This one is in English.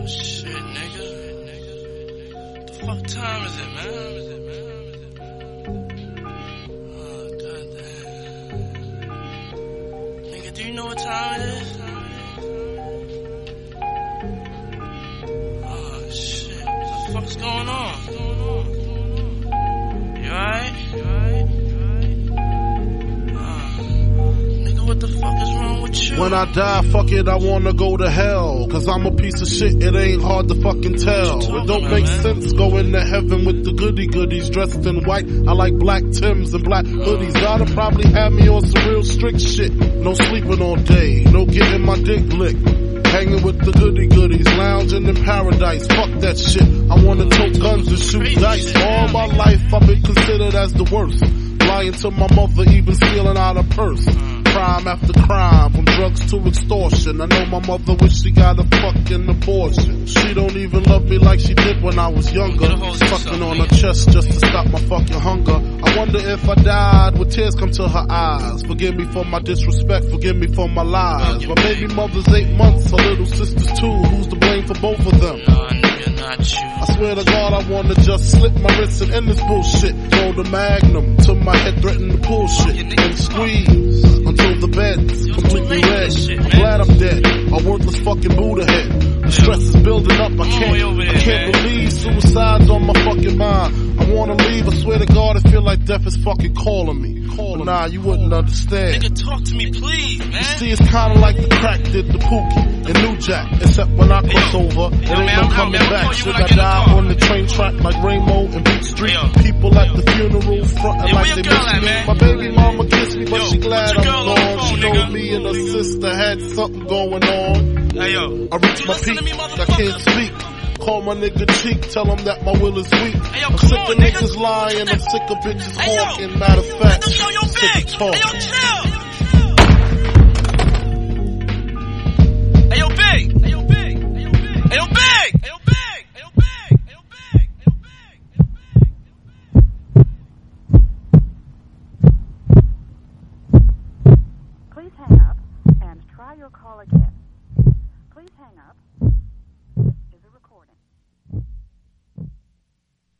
Oh shit, nigga. The fuck time is it, man? Oh goddamn. Nigga, do you know what time it is? Oh shit. What the fuck's going on? When I die, fuck it, I wanna go to hell. Cause I'm a piece of shit, it ain't hard to fucking tell. It don't make sense going to heaven with the goody goodies dressed in white. I like black Tims and black hoodies. Gotta probably have me on some real strict shit. No sleeping all day, no getting my dick licked. Hanging with the goody goodies, lounging in paradise. Fuck that shit. I wanna tote guns and shoot dice. All my life I've been considered as the worst. Lying to my mother, even stealing out a purse. Crime after crime, from drugs to extortion. I know my mother wish she got a fucking abortion. She don't even love me like she did when I was younger. Fucking on her chest just to stop my fucking hunger. I wonder if I died would tears come to her eyes. Forgive me for my disrespect, forgive me for my lies. My baby mother's eight months, her little sister's two. Who's to blame for both of them? Swear to God, I wanna just slip my wrist and end this bullshit. Throw the magnum to my head, threaten the bullshit, and squeeze until the bed's completely red. I'm glad I'm dead. A worthless fucking Buddha head. The stress is building up. I can't, I can't believe suicide's on my fucking mind. I wanna leave. I swear to God, I feel like death is fucking calling me. Calling. Nah, you wouldn't understand. Nigga, talk to me, please, man. See, it's kinda like the crack did the Pookie and New Jack. Except when I cross over, it ain't no coming back. Should I die on the train track like Ramo and Beat Street? People at the funeral frontin' like they miss me. My baby mama kissed me, but she glad I'm gone. She know me and her sister had something going on. Hey, yo. I reached my peak, I can't speak. Call my nigga cheek, tell him that my will is weak. Hey, yo, I'm sick on, of niggas lying, I'm sick of bitches Hey, yo. hawking. Matter of fact, I'm sick of talking. Please hang up and try your call again. Please hang up.